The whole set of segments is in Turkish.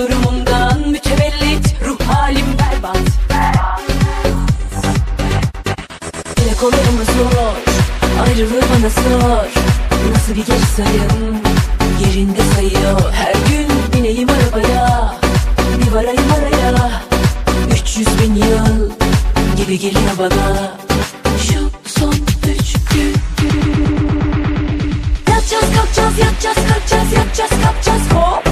durumundan mütevellit Ruh halim berbat. Dile kolayımı zor Ayrılığı bana sor. Nasıl bir geri sayım Yerinde sayıyor. Her gün bineyim arabaya Bir varayım araya. 300 bin yıl Gibi geliyor bana. Şu son üç gün. Yatacağız kalkacağız yatacağız kalkacağız yatacağız kalkacağız. Hop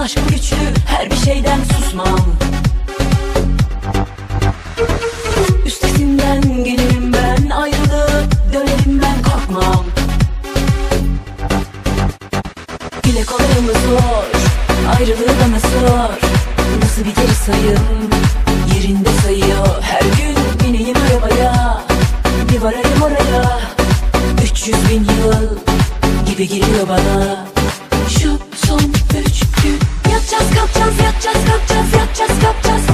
Aşkım güçlü her bir şeyden susmam Yatacağız kalkacağız yatacağız kalkacağız yatacağız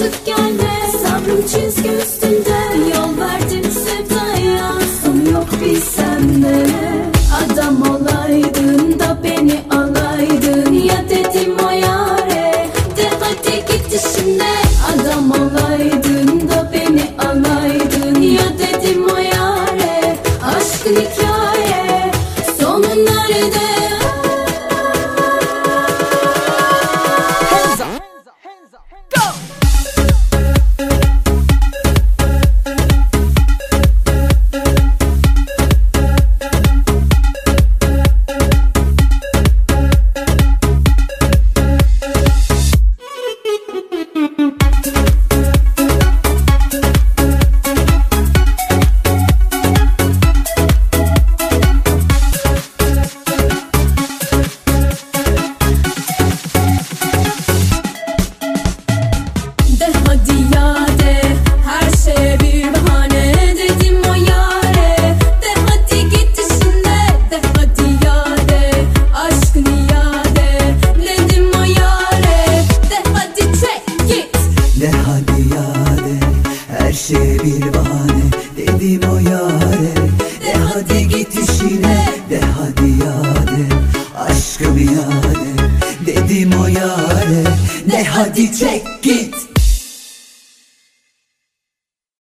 Sık gelme sabrım çizgisi.